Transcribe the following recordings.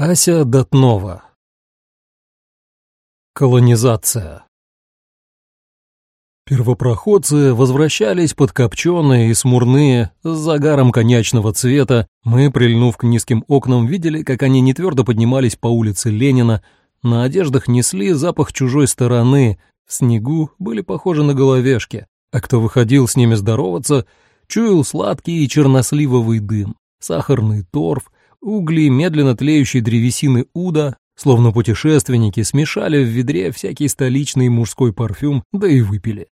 Ася Дотнова. Колонизация. Первопроходцы возвращались подкопченые и смурные, с загаром коньячного цвета. Мы, прильнув к низким окнам, видели, как они нетвердо поднимались по улице Ленина. На одеждах несли запах чужой стороны, в снегу были похожи на головешки, а кто выходил с ними здороваться, чуял сладкий и черносливовый дым, сахарный торф — Угли медленно тлеющей древесины уда, словно путешественники, смешали в ведре всякий столичный мужской парфюм, да и выпили.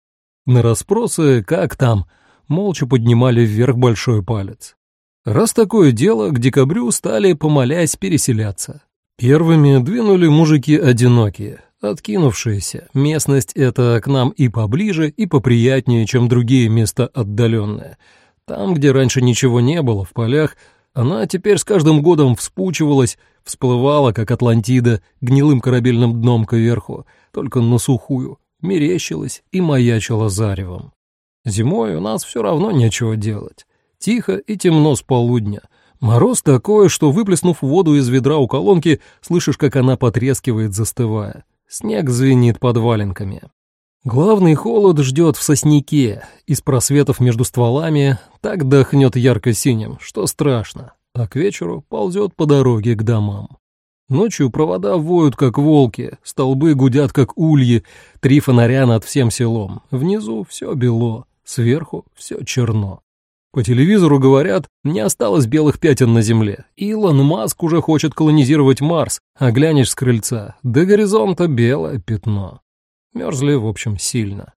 На расспросы «как там?» молча поднимали вверх большой палец. Раз такое дело, к декабрю стали, помолясь, переселяться. Первыми двинули мужики одинокие, откинувшиеся. Местность эта к нам и поближе, и поприятнее, чем другие места отдаленные. Там, где раньше ничего не было, в полях, она теперь с каждым годом вспучивалась, всплывала, как Атлантида, гнилым корабельным дном кверху, только на сухую, мерещилась и маячила заревом. Зимой у нас все равно нечего делать. Тихо и темно с полудня. Мороз такой, что, выплеснув воду из ведра у колонки, слышишь, как она потрескивает, застывая. Снег звенит под валенками. Главный холод ждет в сосняке, из просветов между стволами так дохнет ярко-синим, что страшно, а к вечеру ползет по дороге к домам. Ночью провода воют, как волки, столбы гудят, как ульи, три фонаря над всем селом. Внизу все бело, сверху все черно. По телевизору говорят, не осталось белых пятен на земле. Илон Маск уже хочет колонизировать Марс, а глянешь с крыльца, до горизонта белое пятно. Мерзли, в общем, сильно.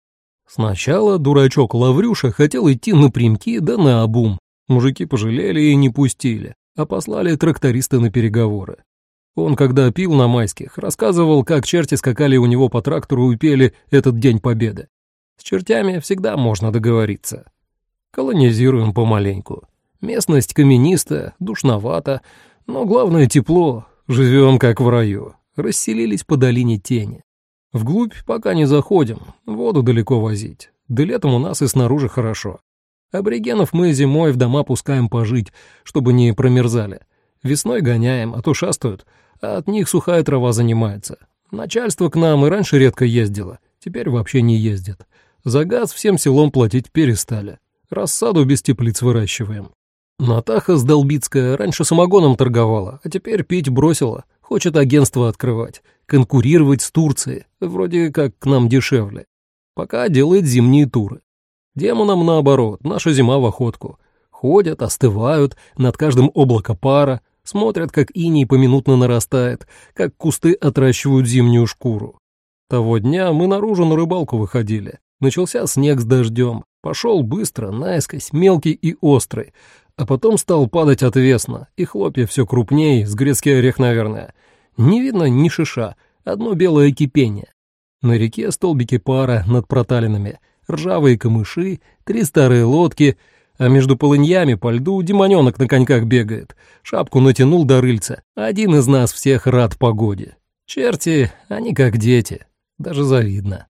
Сначала дурачок Лаврюша хотел идти напрямки да наобум. Мужики пожалели и не пустили, а послали тракториста на переговоры. Он, когда пил на майских, рассказывал, как черти скакали у него по трактору и пели этот День Победы. С чертями всегда можно договориться. Колонизируем помаленьку. Местность каменистая, душновата, но главное тепло. Живем как в раю. Расселились по долине тени. Вглубь пока не заходим, воду далеко возить. Да летом у нас и снаружи хорошо. Аборигенов мы зимой в дома пускаем пожить, чтобы не промерзали. Весной гоняем, а то шастают, а от них сухая трава занимается. Начальство к нам и раньше редко ездило, теперь вообще не ездит. За газ всем селом платить перестали. Рассаду без теплиц выращиваем. Натаха Сдолбицкая раньше самогоном торговала, а теперь пить бросила. Хочет агентство открывать, конкурировать с Турцией, вроде как к нам дешевле. Пока делает зимние туры. Демонам наоборот, наша зима в охотку. Ходят, остывают, над каждым облако пара, смотрят, как иней поминутно нарастает, как кусты отращивают зимнюю шкуру. Того дня мы наружу на рыбалку выходили. Начался снег с дождем, пошел быстро, наискось, мелкий и острый, а потом стал падать отвесно, и хлопья все крупнее, с грецкий орех, наверное. Не видно ни шиша, одно белое кипение. На реке столбики пара над проталинами, ржавые камыши, три старые лодки, а между полыньями по льду демоненок на коньках бегает. Шапку натянул до рыльца. Один из нас всех рад погоде. Черти, они как дети. Даже завидно.